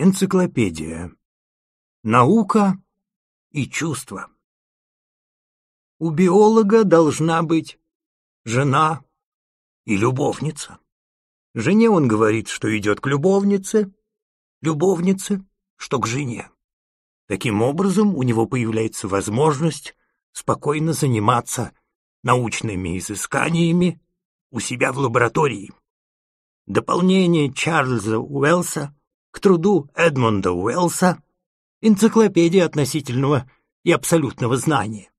Энциклопедия. Наука и чувство. У биолога должна быть жена и любовница. Жене он говорит, что идет к любовнице, любовнице, что к жене. Таким образом, у него появляется возможность спокойно заниматься научными изысканиями у себя в лаборатории. Дополнение Чарльза Уэллса к труду Эдмонда Уэллса «Энциклопедия относительного и абсолютного знания».